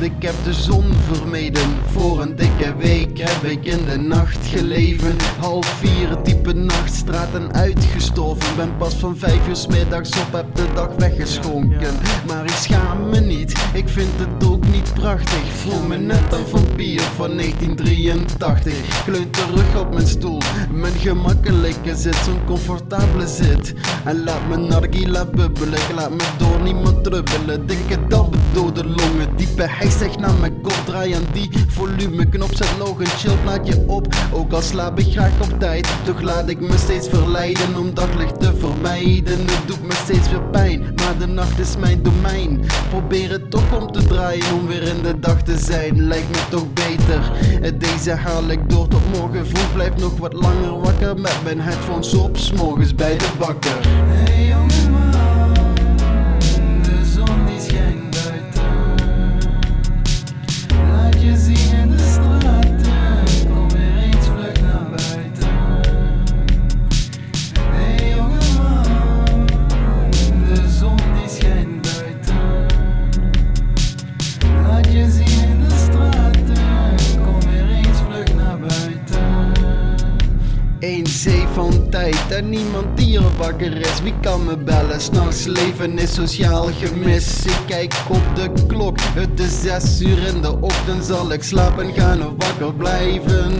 Ik heb de zon vermeden, voor een dikke week heb ik in de nacht geleven. Half vier, diepe nachtstraten uitgestorven. Ben pas van vijf uur 's middags op, heb de dag weggeschonken. Maar ik schaam me niet, ik vind het ook niet prachtig. Voel me net een vampier van 1983. Kleun terug op mijn stoel, mijn gemakkelijke zit, zo'n comfortabele zit. En laat me nargila bubbelen, ik laat me door niemand trubbelen. Dikke dampen, dode longen, diepe hij naar mijn kop. Draai aan die volumeknop, zet nog een chill plaatje op. Ook al slaap ik graag op tijd, toch laat ik me steeds verleiden om daglicht te vermijden. Het doet me steeds weer pijn, maar de nacht is mijn domein. Probeer het toch om te draaien om weer in de dag te zijn, lijkt me toch beter. Deze haal ik door tot morgen vroeg, blijf nog wat langer wakker met mijn headphones op, s'morgens bij de bakker. Van en niemand die er wakker is. Wie kan me bellen? S'nachts leven is sociaal gemis. Ik kijk op de klok, het is zes uur in de ochtend. Zal ik slapen gaan of wakker blijven?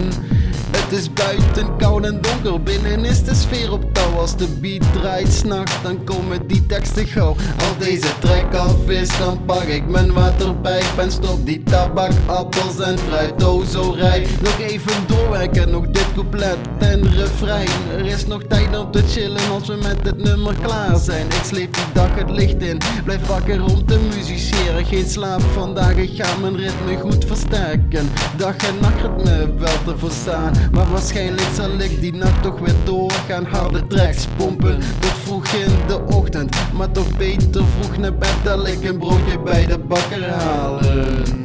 Het is buiten koud en donker, binnen is de sfeer op touw. Als de beat draait s'nachts, dan komen die teksten gauw. Als deze track af is, dan pak ik mijn waterpijp en stop die tabak, appels en fruit. Oh, zo rij. Nog even doorwerken, nog dit couplet en refrein. Er is nog tijd om te chillen als we met het nummer klaar zijn. Ik sleep die dag het licht in, blijf wakker om te musiceren. Geen slaap vandaag, ik ga mijn ritme goed versterken. Dag en nacht ritme wel te verstaan. Maar waarschijnlijk zal ik die nacht toch weer doorgaan. Harde tracks pompen tot vroeg in de ochtend. Maar toch beter vroeg naar bed, dat ik een broodje bij de bakker halen.